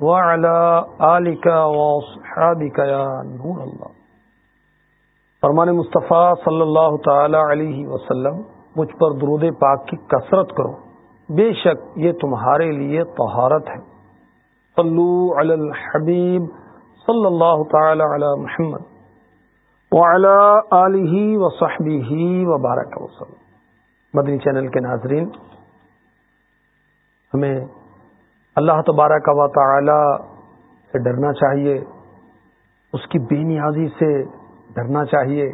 وعلى آلك وصحابك يا نور الله. فرمان مصطفیٰ صلی اللہ تعالی علیہ وسلم، مجھ پر درود پاک کی کثرت کرو۔ بے شک یہ تمہارے لیے طہارت ہے۔ صلو علی الحبیب صلی اللہ تعالی علی محمد وعلی آلہ وصحبہ وبارک وسلم۔ مدنی چینل کے ناظرین، ہمیں اللہ تبارک و تعالی سے ڈرنا چاہیے، اس کی بے نیازی سے ڈرنا چاہیے،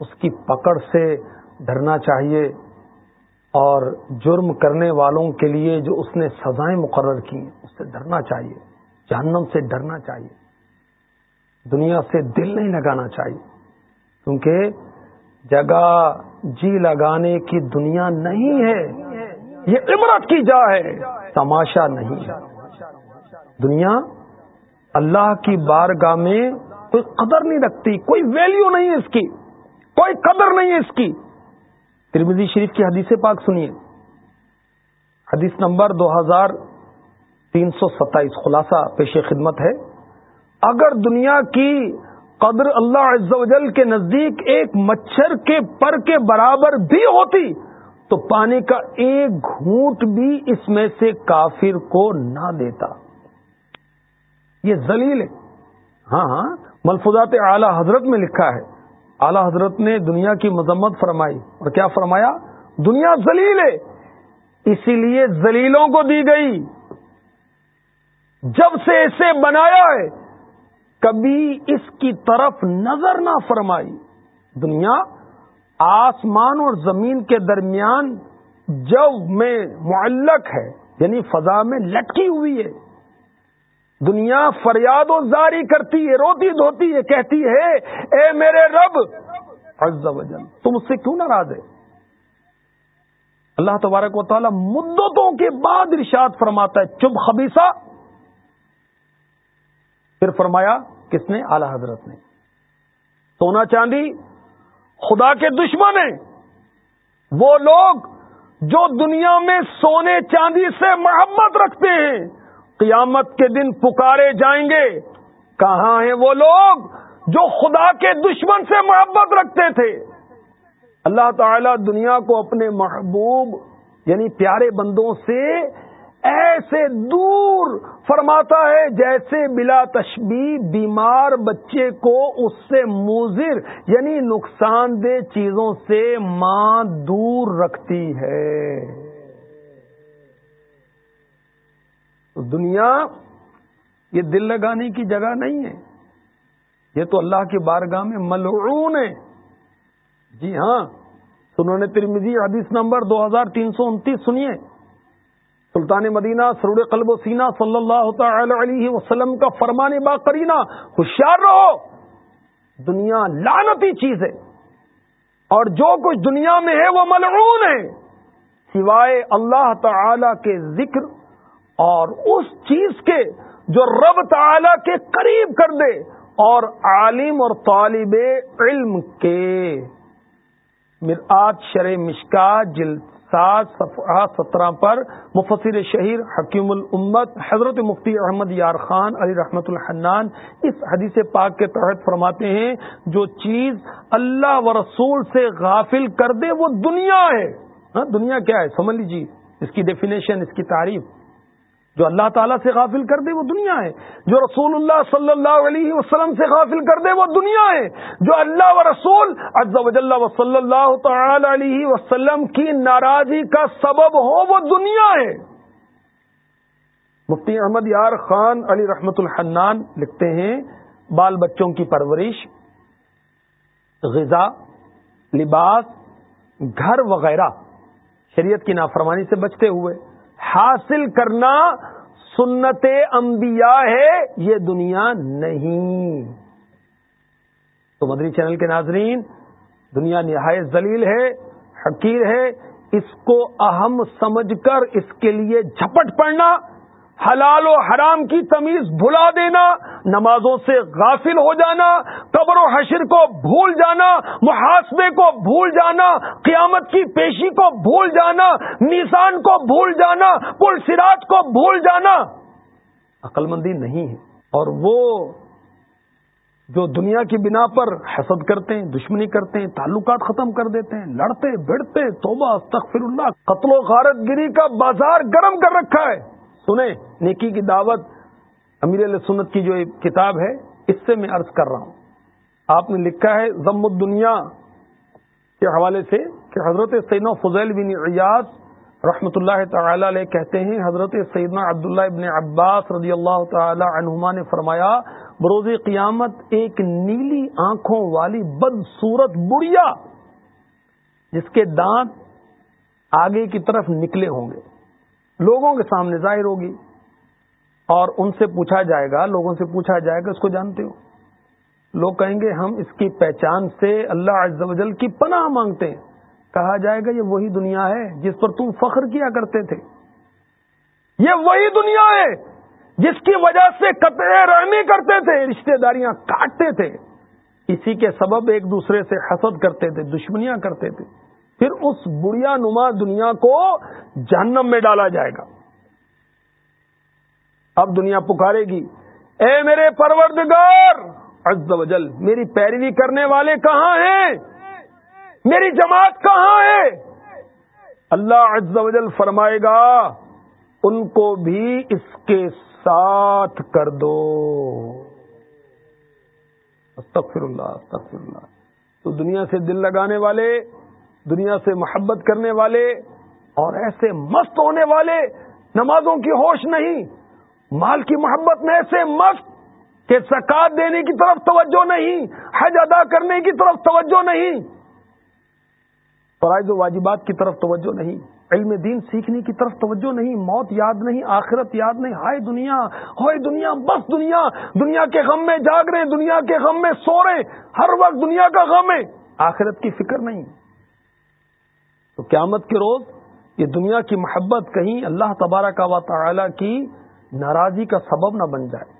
اس کی پکڑ سے ڈرنا چاہیے، اور جرم کرنے والوں کے لیے جو اس نے سزائیں مقرر کی اس سے ڈرنا چاہیے، جہنم سے ڈرنا چاہیے، دنیا سے دل نہیں لگانا چاہیے، کیونکہ جگہ جی لگانے کی دنیا نہیں ہے، یہ عبرت کی جا ہے۔ تماشا نہیں۔ دنیا اللہ کی بارگاہ میں کوئی قدر نہیں رکھتی، کوئی ویلیو نہیں ہے اس کی، کوئی قدر نہیں ہے اس کی۔ ترمیزی شریف کی حدیث پاک سنیے۔ حدیث نمبر دو ہزار تین سو ستائیس، خلاصہ پیش خدمت ہے۔ اگر دنیا کی قدر اللہ عز و جل کے نزدیک ایک مچھر کے پر کے برابر بھی ہوتی تو پانی کا ایک گھونٹ بھی اس میں سے کافر کو نہ دیتا۔ یہ زلیل ہے۔ ہاں ہاں ملفوظات اعلی حضرت میں لکھا ہے۔ اعلی حضرت نے دنیا کی مذمت فرمائی۔ اور کیا فرمایا؟ دنیا ذلیل ہے۔ اسی لیے زلیلوں کو دی گئی۔ جب سے اسے بنایا ہے، کبھی اس کی طرف نظر نہ فرمائی۔ دنیا آسمان اور زمین کے درمیان جب میں معلق ہے یعنی فضا میں لٹکی ہوئی ہے۔ دنیا فریاد و زاری کرتی ہے، روتی دھوتی ہے، کہتی ہے، اے میرے رب، عز و جل، تم اس سے کیوں ناراض ہے اللہ تبارک و تعالی مدتوں کے بعد ارشاد فرماتا ہے، چب خبیصہ۔ پھر فرمایا، کس نے؟ اعلی حضرت نے۔ سونا چاندی خدا کے دشمن ہیں۔ وہ لوگ جو دنیا میں سونے چاندی سے محبت رکھتے ہیں، قیامت کے دن پکارے جائیں گے۔ کہاں ہیں وہ لوگ جو خدا کے دشمن سے محبت رکھتے تھے؟ اللہ تعالی دنیا کو اپنے محبوب یعنی پیارے بندوں سے ایسے دور فرماتا ہے جیسے بلا تشبی بیمار بچے کو اس سے موزر یعنی نقصان دہ چیزوں سے ماں دور رکھتی ہے۔ دنیا یہ دل لگانے کی جگہ نہیں ہے۔ یہ تو اللہ کی بارگاہ میں ملعون ہے۔ جی ہاں سنوں نے ترمیزی حدیث نمبر دو ہزار تین سو انتیس سنیے۔ سلطان مدینہ سروڑ قلب و سینہ صلی اللہ تعالی علیہ وسلم کا فرمان با کرینا ہوشیار رہو۔ دنیا لانتی چیز ہے۔ اور جو کچھ دنیا میں ہے وہ ملعون ہے۔ سوائے اللہ تعالی کے ذکر اور اس چیز کے جو رب تعالی کے قریب کر دے اور عالم اور طالب علم کے۔ مرآت شرح مشکا، جلد سات سترہ پر مفسر شہیر حکیم الامت حضرت مفتی احمد یار خان علی رحمت الحنان اس حدیث پاک کے تحت فرماتے ہیں، جو چیز اللہ و رسول سے غافل کر دے، وہ دنیا ہے۔ ہاں، دنیا کیا ہے؟ سمجھ لیجیے اس کی ڈیفینیشن اس کی تعریف۔ جو اللہ تعالیٰ سے غافل کر دے وہ دنیا ہے۔ جو رسول اللہ صلی اللہ علیہ وسلم سے غافل کر دے وہ دنیا ہے۔ جو اللہ و رسول عز و جل و صلی اللہ تعالی علیہ وسلم کی ناراضی کا سبب ہو وہ دنیا ہے۔ مفتی احمد یار خان علی رحمت الحنان لکھتے ہیں، بال بچوں کی پرورش، غذا، لباس، گھر وغیرہ۔ شریعت کی نافرمانی سے بچتے ہوئے۔ حاصل کرنا سنت انبیاء ہے، یہ دنیا نہیں۔ تو مدری چینل کے ناظرین، دنیا نہایت ذلیل ہے، حقیر ہے۔ اس کو اہم سمجھ کر اس کے لیے جھپٹ پڑنا حلال و حرام کی تمیز بھلا دینا، نمازوں سے غافل ہو جانا، قبر و حشر کو بھول جانا، محاسبے کو بھول جانا، قیامت کی پیشی کو بھول جانا، نیسان کو بھول جانا پل سراج کو بھول جانا۔ عقل مندی نہیں ہے۔ اور وہ جو دنیا کی بنا پر حسد کرتے ہیں، دشمنی کرتے ہیں، تعلقات ختم کر دیتے ہیں، لڑتے، بڑھتے، توبہ، استغفر اللہ، قتل و غارت گری کا بازار گرم کر رکھا ہے۔ سنیں، نیکی کی دعوت امیر علیہ سنت کی جو کتاب ہے، اس سے میں عرض کر رہا ہوں۔ آپ نے لکھا ہے ضم الدنیا کے حوالے سے کہ حضرت سیدنا فضیل بن ایاز رحمۃ اللہ تعالی علیہ کہتے ہیں، حضرت سیدنا عبداللہ ابن عباس رضی اللہ تعالی عنہما نے فرمایا، بروز قیامت ایک نیلی آنکھوں والی بد صورت بڑیا جس کے دانت آگے کی طرف نکلے ہوں گے۔ لوگوں کے سامنے ظاہر ہوگی اور ان سے پوچھا جائے گا، لوگوں سے پوچھا جائے گا، اس کو جانتے ہو۔ لوگ کہیں گے، ہم اس کی پہچان سے اللہ عز و جل کی پناہ مانگتے ہیں۔ کہا جائے گا، یہ وہی دنیا ہے جس پر تم فخر کیا کرتے تھے۔ یہ وہی دنیا ہے جس کی وجہ سے قطع رحمی کرتے تھے، رشتہ داریاں کاٹتے تھے۔ اسی کے سبب ایک دوسرے سے حسد کرتے تھے، دشمنیاں کرتے تھے۔ پھر اس بڑیا نما دنیا کو جہنم میں ڈالا جائے گا۔ اب دنیا پکارے گی۔ اے میرے پروردگار، عز و جل، میری پیروی کرنے والے کہاں ہیں؟ میری جماعت کہاں ہے؟ اللہ عز و جل فرمائے گا، ان کو بھی اس کے ساتھ کر دو۔ استغفر اللہ استغفر اللہ۔ تو دنیا سے دل لگانے والے دنیا سے محبت کرنے والے اور ایسے مست ہونے والے، نمازوں کی ہوش نہیں، مال کی محبت میں ایسے مست کہ زکات دینے کی طرف توجہ نہیں، حج ادا کرنے کی طرف توجہ نہیں، فرائض و واجبات کی طرف توجہ نہیں، علم دین سیکھنے کی طرف توجہ نہیں، موت یاد نہیں، آخرت یاد نہیں، ہائے دنیا ہوئے دنیا، بس دنیا دنیا کے غم میں جاگ رہے، دنیا کے غم میں سو رہے، ہر وقت دنیا کا غم ہے، آخرت کی فکر نہیں۔ تو قیامت کے روز یہ دنیا کی محبت کہیں اللہ تبارہ کا و تعالی کی ناراضی کا سبب نہ بن جائے۔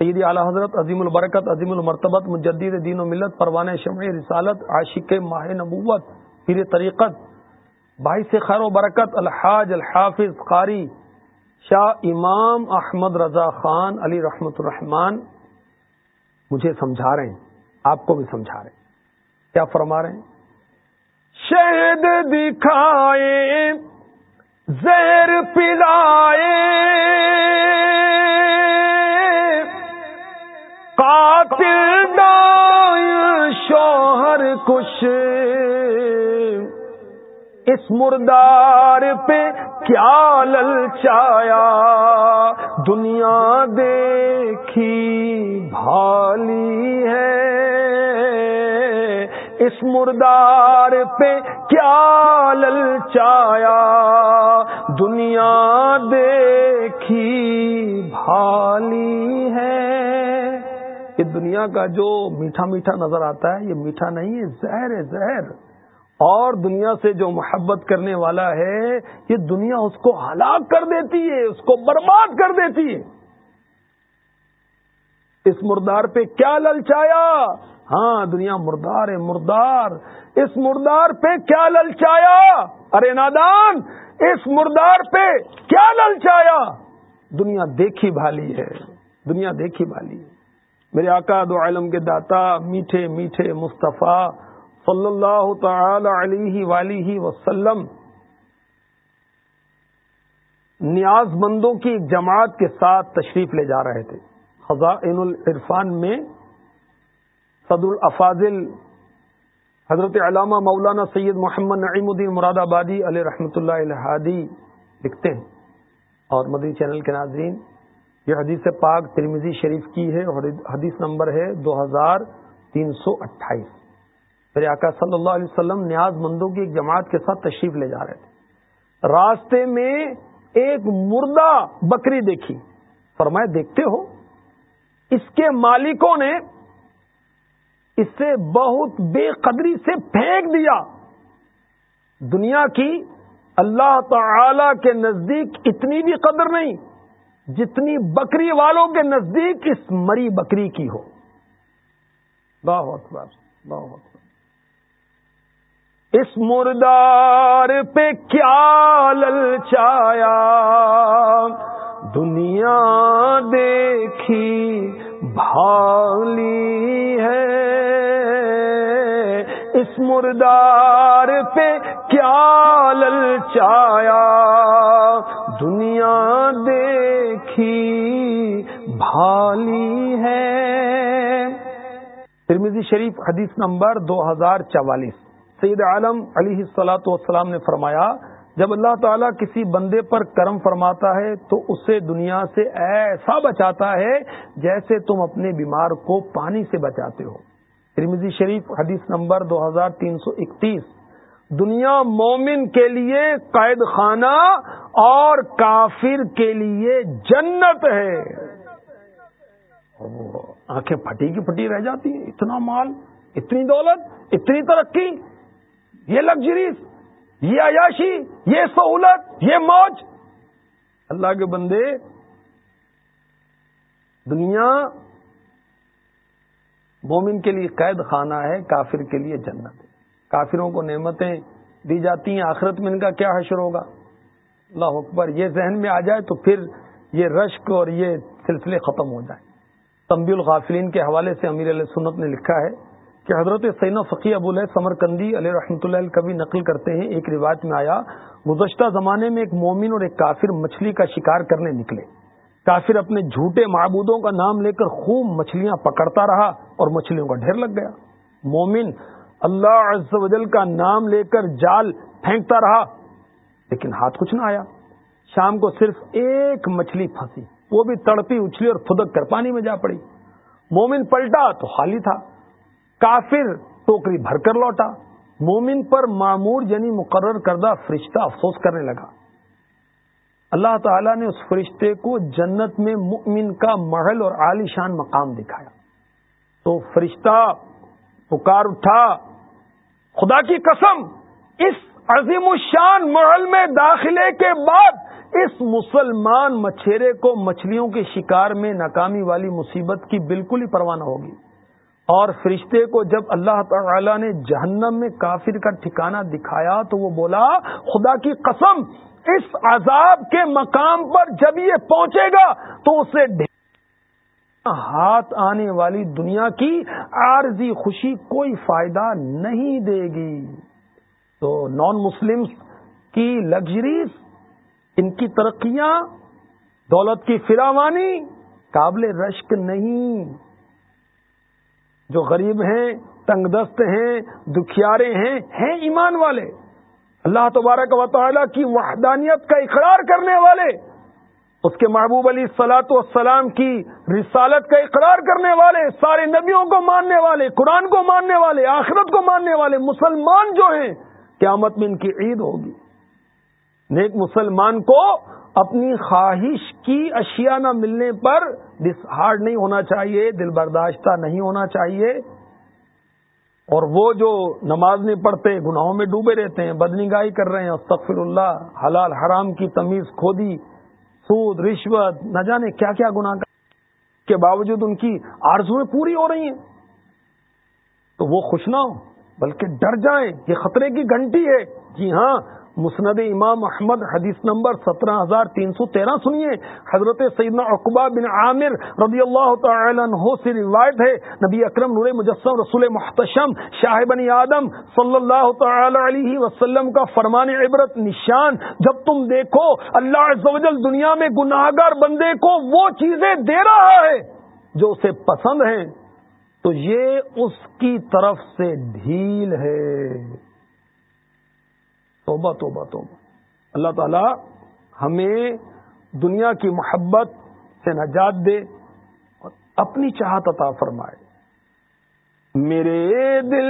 سیدی اعلی حضرت عظیم البرکت، عظیم المرتبت، مجدد دین و ملت، پروان شمع، رسالت، عاشق ماہ نبوت، پیر طریقت، باعث خیر و برکت، الحاج، الحافظ، قاری، شاہ امام احمد رضا خان علی رحمت الرحمان مجھے سمجھا رہے ہیں، آپ کو بھی سمجھا رہے ہیں۔ کیا فرما رہے ہیں؟ شہد دکھائے، زہر پلائے۔ قاتل دائیں شوہر کش۔ اس مردار پہ کیا للچایا؟ دنیا دیکھی بھالی ہے۔ اس مردار پہ کیا للچایا دنیا دیکھی بھالی ہے۔ یہ دنیا کا جو میٹھا میٹھا نظر آتا ہے، یہ میٹھا نہیں ہے زہر ہے، زہر۔ اور دنیا سے جو محبت کرنے والا ہے، یہ دنیا اس کو ہلاک کر دیتی ہے، اس کو برباد کر دیتی ہے۔ اس مردار پہ کیا للچایا ہاں دنیا مردار ہے، مردار۔ اس مردار پہ کیا للچایا؟ ارے نادان، اس مردار پہ کیا للچایا؟ دنیا دیکھی بھالی ہے، دنیا دیکھی بھالی ہے۔ میرے آقا دو عالم کے داتا، میٹھے میٹھے مصطفیٰ صلی اللہ تعالی علیہ ولی وسلم، نیاز مندوں کی جماعت کے ساتھ تشریف لے جا رہے تھے۔ خزائن العرفان میں صدر الافاضل حضرت علامہ مولانا سید محمد نعیم الدین مراد آبادی علیہ رحمۃ اللہ الحادی لکھتے ہیں اور مدنی چینل کے ناظرین، یہ حدیث پاک ترمیزی شریف کی ہے اور حدیث نمبر ہے دو ہزار تین سو اٹھائیس۔ میرے آقا صلی اللہ علیہ وسلم نیاز مندوں کی ایک جماعت کے ساتھ تشریف لے جا رہے تھے۔ راستے میں ایک مردہ بکری دیکھی۔ فرمایا، دیکھتے ہو، اس کے مالکوں نے اسے بہت بے قدری سے پھینک دیا۔ دنیا کی اللہ تعالی کے نزدیک اتنی بھی قدر نہیں جتنی بکری والوں کے نزدیک اس مری بکری کی ہو۔ بہت بار بہت بہت اس مردار پہ کیا للچایا دنیا دیکھی۔ بھالی ہے۔ اس مردار پہ کیا للچایا دنیا دیکھی بھالی ہے۔ ترمیزی شریف حدیث نمبر دو ہزار چوالیس۔ سید عالم علی سلاۃ والسلام نے فرمایا جب اللہ تعالیٰ کسی بندے پر کرم فرماتا ہے تو اسے دنیا سے ایسا بچاتا ہے جیسے تم اپنے بیمار کو پانی سے بچاتے ہو۔ ترمیزی شریف حدیث نمبر دو ہزار تین سو اکتیس۔ دنیا مومن کے لیے قید خانہ اور کافر کے لیے جنت ہے۔ آنکھیں پھٹی کی پھٹی رہ جاتی ہیں۔ اتنا مال، اتنی دولت، اتنی ترقی، یہ لگژریز۔ یہ عیاشی، یہ سہولت، یہ موج۔ اللہ کے بندے، دنیا مومن کے لیے قید خانہ ہے، کافر کے لیے جنت ہے۔ کافروں کو نعمتیں دی جاتی ہیں، آخرت میں ان کا کیا حشر ہوگا؟ اللہ اکبر، یہ ذہن میں آ جائے تو پھر یہ رشک اور یہ سلسلے ختم ہو جائیں۔ تمبی الغافلین کے حوالے سے امیر علیہ سنت نے لکھا ہے کہ حضرت سینا فقی ابو الح سمر کندی علیہ رحمۃ اللہ کبھی نقل کرتے ہیں، ایک روایت میں آیا، گزشتہ زمانے میں ایک مومن اور ایک کافر مچھلی کا شکار کرنے نکلے۔ کافر اپنے جھوٹے معبودوں کا نام لے کر خوب مچھلیاں پکڑتا رہا اور مچھلیوں کا ڈھیر لگ گیا۔ مومن اللہ عز و جل کا نام لے کر جال پھینکتا رہا، لیکن ہاتھ کچھ نہ آیا۔ شام کو صرف ایک مچھلی پھنسی، وہ بھی تڑپی، اچھلی اور پھدک کر پانی میں جا پڑی۔ مومن پلٹا تو خالی تھا۔ کافر ٹوکری بھر کر لوٹا۔ مومن پر معمور یعنی مقرر کردہ فرشتہ افسوس کرنے لگا۔ اللہ تعالیٰ نے اس فرشتے کو جنت میں مؤمن کا محل اور عالی شان مقام دکھایا۔ تو فرشتہ پکار اٹھا، خدا کی قسم، اس عظیم الشان محل میں داخلے کے بعد اس مسلمان مچھیرے کو مچھلیوں کے شکار میں ناکامی والی مصیبت کی بالکل ہی پروانہ ہوگی۔ اور فرشتے کو جب اللہ تعالی نے جہنم میں کافر کا ٹھکانہ دکھایا تو وہ بولا، خدا کی قسم، اس عذاب کے مقام پر جب یہ پہنچے گا تو اسے ہاتھ آنے والی دنیا کی عارضی خوشی کوئی فائدہ نہیں دے گی۔ تو نان مسلم کی لگژریز ان کی ترقیاں، دولت کی فراوانی، قابل رشک نہیں۔ جو غریب ہیں تنگ دست ہیں، دکھیارے ہیں ہیں ایمان والے۔ اللہ تبارک و تعالیٰ کی وحدانیت کا اقرار کرنے والے۔ اس کے محبوب علی سلاۃ والسلام کی رسالت کا اقرار کرنے والے، سارے نبیوں کو ماننے والے، قرآن کو ماننے والے، آخرت کو ماننے والے مسلمان جو ہیں، قیامت میں ان کی عید ہوگی۔ نیک مسلمان کو اپنی خواہش کی اشیاء نہ ملنے پر ڈس ہارڈ نہیں ہونا چاہیے، دل برداشتہ نہیں ہونا چاہیے۔ اور وہ جو نماز نہیں پڑھتے، گناہوں میں ڈوبے رہتے ہیں بدنی گاہی کر رہے ہیں استغفر اللہ حلال حرام کی تمیز کھودی، سود، رشوت، نہ جانے کیا کیا گناہ کے باوجود ان کی آرزویں پوری ہو رہی ہیں۔ تو وہ خوش نہ ہو بلکہ ڈر جائیں، یہ خطرے کی گھنٹی ہے۔ جی ہاں مسند امام احمد، حدیث نمبر سترہ ہزار تین سو تیرہ، سنیے۔ حضرت سیدنا اقبا بن عامر رضی اللہ تعالی عنہ سے روایت ہے۔ نبی اکرم نور مجسم، رسول محتشم، شاہ بنی آدم صلی اللہ تعالی علیہ وسلم کا فرمان عبرت نشان۔ جب تم دیکھو، اللہ عز و جل دنیا میں گناہ گار بندے کو وہ چیزیں دے رہا ہے جو اسے پسند ہیں۔ تو یہ اس کی طرف سے ڈھیل ہے۔ توبہ توبہ توبہ۔ اللہ تعالی ہمیں دنیا کی محبت سے نجات دے اور اپنی چاہت عطا فرمائے۔ میرے دل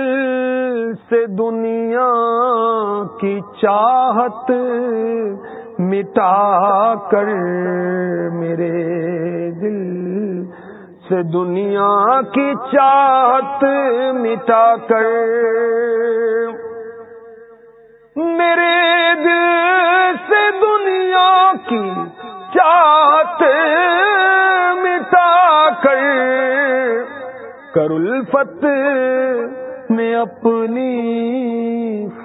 سے دنیا کی چاہت مٹا کر میرے دل سے دنیا کی چاہت مٹا کر میرے دل سے دنیا کی چاہت مٹا کر کر الفت میں اپنی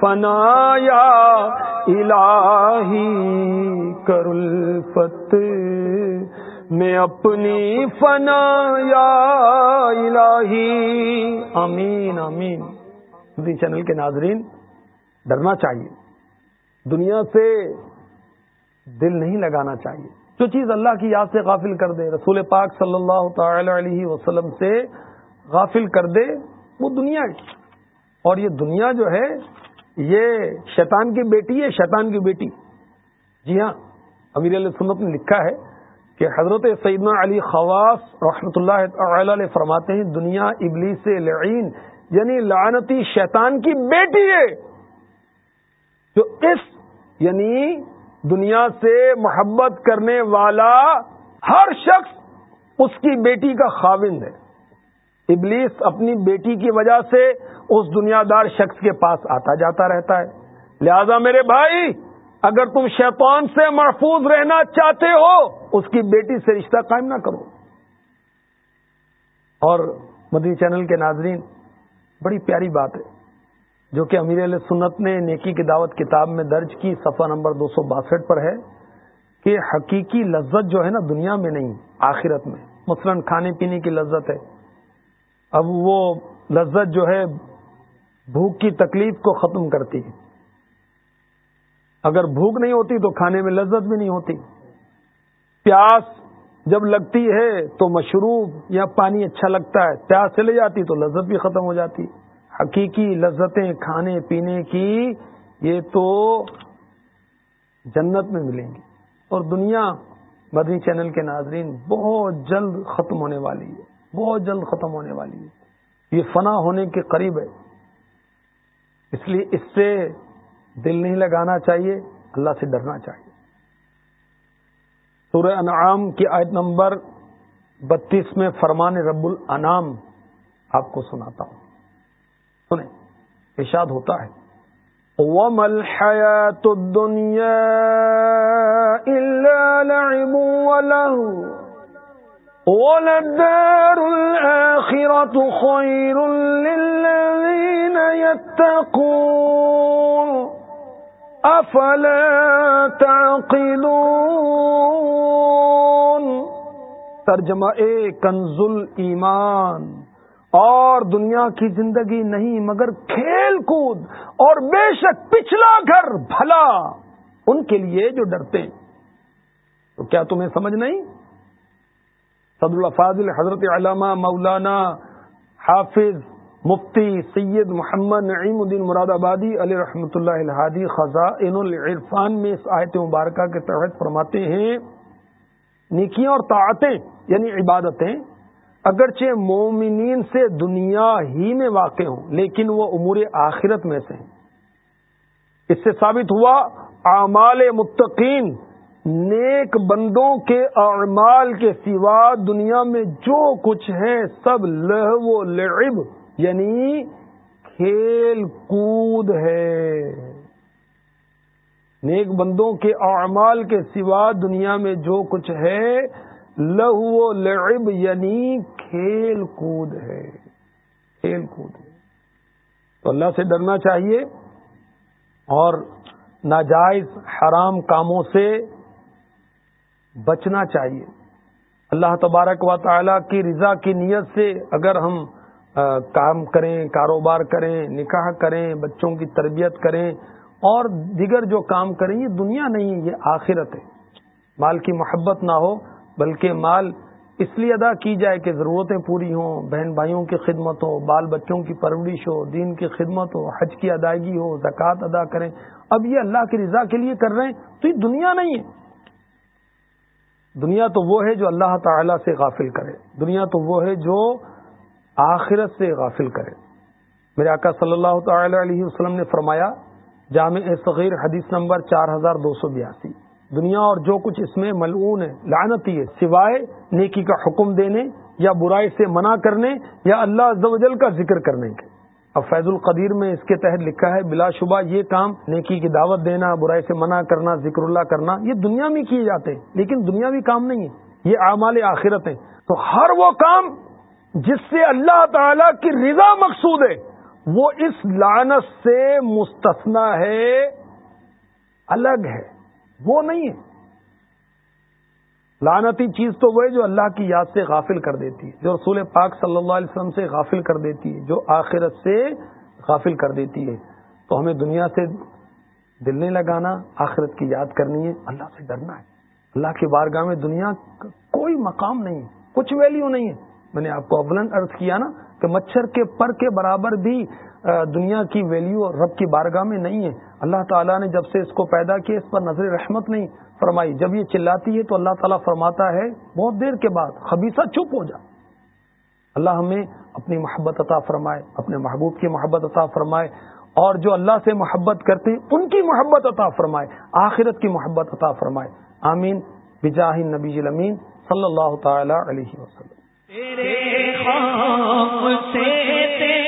فنایا الہی کر الفت میں اپنی فنایا الہی آمین آمین۔ جی، چینل کے ناظرین ڈرنا چاہیے۔ دنیا سے دل نہیں لگانا چاہیے۔ جو چیز اللہ کی یاد سے غافل کر دے، رسول پاک صلی اللہ تعالی علیہ وسلم سے غافل کر دے، وہ دنیا ہے اور یہ دنیا جو ہے، یہ شیطان کی بیٹی ہے شیطان کی بیٹی۔ جی ہاں امیر علیہ سنت نے لکھا ہے کہ حضرت سیدنا علی خواص رحمۃ اللہ تعالی علیہ فرماتے ہیں، دنیا ابلی سے لعین یعنی لعنتی شیطان کی بیٹی ہے۔ جو اس یعنی دنیا سے محبت کرنے والا ہر شخص اس کی بیٹی کا خاوند ہے۔ ابلیس اپنی بیٹی کی وجہ سے اس دنیا دار شخص کے پاس آتا جاتا رہتا ہے۔ لہذا میرے بھائی، اگر تم شیطان سے محفوظ رہنا چاہتے ہو، اس کی بیٹی سے رشتہ قائم نہ کرو۔ اور مدنی چینل کے ناظرین، بڑی پیاری بات ہے۔ جو کہ امیر علیہ سنت نے نیکی کی دعوت کتاب میں درج کی، صفحہ نمبر دو سو باسٹھ پر ہے کہ حقیقی لذت جو ہے نا دنیا میں نہیں، آخرت میں۔ مثلا کھانے پینے کی لذت ہے۔ اب وہ لذت جو ہے بھوک کی تکلیف کو ختم کرتی ہے۔ اگر بھوک نہیں ہوتی تو کھانے میں لذت بھی نہیں ہوتی۔ پیاس جب لگتی ہے تو مشروب یا پانی اچھا لگتا ہے، پیاس چلے جاتی تو لذت بھی ختم ہو جاتی۔ حقیقی لذتیں کھانے پینے کی، یہ تو جنت میں ملیں گی۔ اور دنیا مدنی چینل کے ناظرین، بہت جلد ختم ہونے والی ہے۔ بہت جلد ختم ہونے والی ہے۔ یہ فنا ہونے کے قریب ہے۔ اس لیے اس سے دل نہیں لگانا چاہیے، اللہ سے ڈرنا چاہیے۔ سورہ انعام کی آیت نمبر بتیس میں فرمان رب الانام آپ کو سناتا ہوں۔ سنیں، ارشاد ہوتا ہے۔ وَمَا الْحَيَاةُ الدُّنْيَا إِلَّا لَعِبٌ وَلَهُ ولدار الآخرة خير للذين يتقون۔ أفلا تعقلون؟ ترجمہ اے، کنز ایمان اور دنیا کی زندگی نہیں، مگر کھیل کود اور بے شک پچھلا گھر بھلا، ان کے لیے جو ڈرتے ہیں۔ تو کیا تمہیں سمجھ نہیں؟ صدر اللہ فاضل، حضرت علامہ مولانا حافظ مفتی سید محمد نعیم الدین مراد آبادی، علی رحمۃ اللہ الحادی خزاں العرفان میں اس آیت مبارکہ کے تحت فرماتے ہیں، نیکیاں اور طاعتیں یعنی عبادتیں اگرچہ مومنین سے دنیا ہی میں واقع ہوں، لیکن وہ امور آخرت میں سے ہیں۔ اس سے ثابت ہوا، اعمال متقین نیک بندوں کے اعمال کے سوا دنیا میں جو کچھ ہے سب لہو لعب یعنی کھیل کود ہے نیک بندوں کے اعمال کے سوا دنیا میں جو کچھ ہے، لہو لعب یعنی کھیل کود ہے۔ کھیل کود ہے۔ تو اللہ سے ڈرنا چاہیے اور ناجائز حرام کاموں سے بچنا چاہیے۔ اللہ تبارک و تعالی کی رضا کی نیت سے اگر ہم کام کریں، کاروبار کریں، نکاح کریں، بچوں کی تربیت کریں اور دیگر جو کام کریں، یہ دنیا نہیں، یہ آخرت ہے۔ مال کی محبت نہ ہو، بلکہ مال اس لیے ادا کی جائے کہ ضرورتیں پوری ہوں، بہن بھائیوں کی خدمت ہو، بال بچوں کی پرورش ہو، دین کی خدمت ہو، حج کی ادائیگی ہو، زکوٰۃ ادا کریں۔ اب یہ اللہ کی رضا کے لیے کر رہے ہیں تو یہ دنیا نہیں ہے۔ دنیا تو وہ ہے جو اللہ تعالی سے غافل کرے۔ دنیا تو وہ ہے جو آخرت سے غافل کرے۔ میرے آقا صلی اللہ تعالی علیہ وسلم نے فرمایا، جامع صغیر حدیث نمبر چار ہزار دو سو بیاسی۔ دنیا اور جو کچھ اس میں ملعون ہے لعنتی ہے، سوائے نیکی کا حکم دینے یا برائی سے منع کرنے یا اللہ عز و جل کا ذکر کرنے کے۔ اب فیض القدیر میں اس کے تحت لکھا ہے، بلا شبہ یہ کام، نیکی کی دعوت دینا، برائی سے منع کرنا، ذکر اللہ کرنا، یہ دنیا میں کیے جاتے ہیں، لیکن دنیاوی کام نہیں ہے۔ یہ اعمال آخرت ہیں۔ تو ہر وہ کام جس سے اللہ تعالی کی رضا مقصود ہے، وہ اس لانت سے مستثنا ہے، الگ ہے۔ وہ نہیں ہے۔ لانتی چیز تو وہ ہے جو اللہ کی یاد سے غافل کر دیتی ہے، جو رسول پاک صلی اللہ علیہ وسلم سے غافل کر دیتی ہے، جو آخرت سے غافل کر دیتی ہے۔ تو ہمیں دنیا سے دل نہیں لگانا، آخرت کی یاد کرنی ہے۔ اللہ سے ڈرنا ہے۔ اللہ کی بارگاہ میں دنیا کا کوئی مقام نہیں ہے، کچھ ویلیو نہیں ہے۔ میں نے آپ کو اولن ارض کیا نا کہ مچھر کے پر کے برابر بھی دنیا کی ویلیو رب کی بارگاہ میں نہیں ہے۔ اللہ تعالیٰ نے جب سے اس کو پیدا کیا، اس پر نظر رحمت نہیں فرمائی۔ جب یہ چلاتی ہے تو اللہ تعالیٰ فرماتا ہے، بہت دیر کے بعد خبیصہ چپ ہو جا۔ اللہ ہمیں اپنی محبت عطا فرمائے، اپنے محبوب کی محبت عطا فرمائے اور جو اللہ سے محبت کرتے ہیں، ان کی محبت عطا فرمائے، آخرت کی محبت عطا فرمائے۔ آمین۔ بجاہ نبی امین صلی اللہ تعالی علیہ وسلم۔ رہوں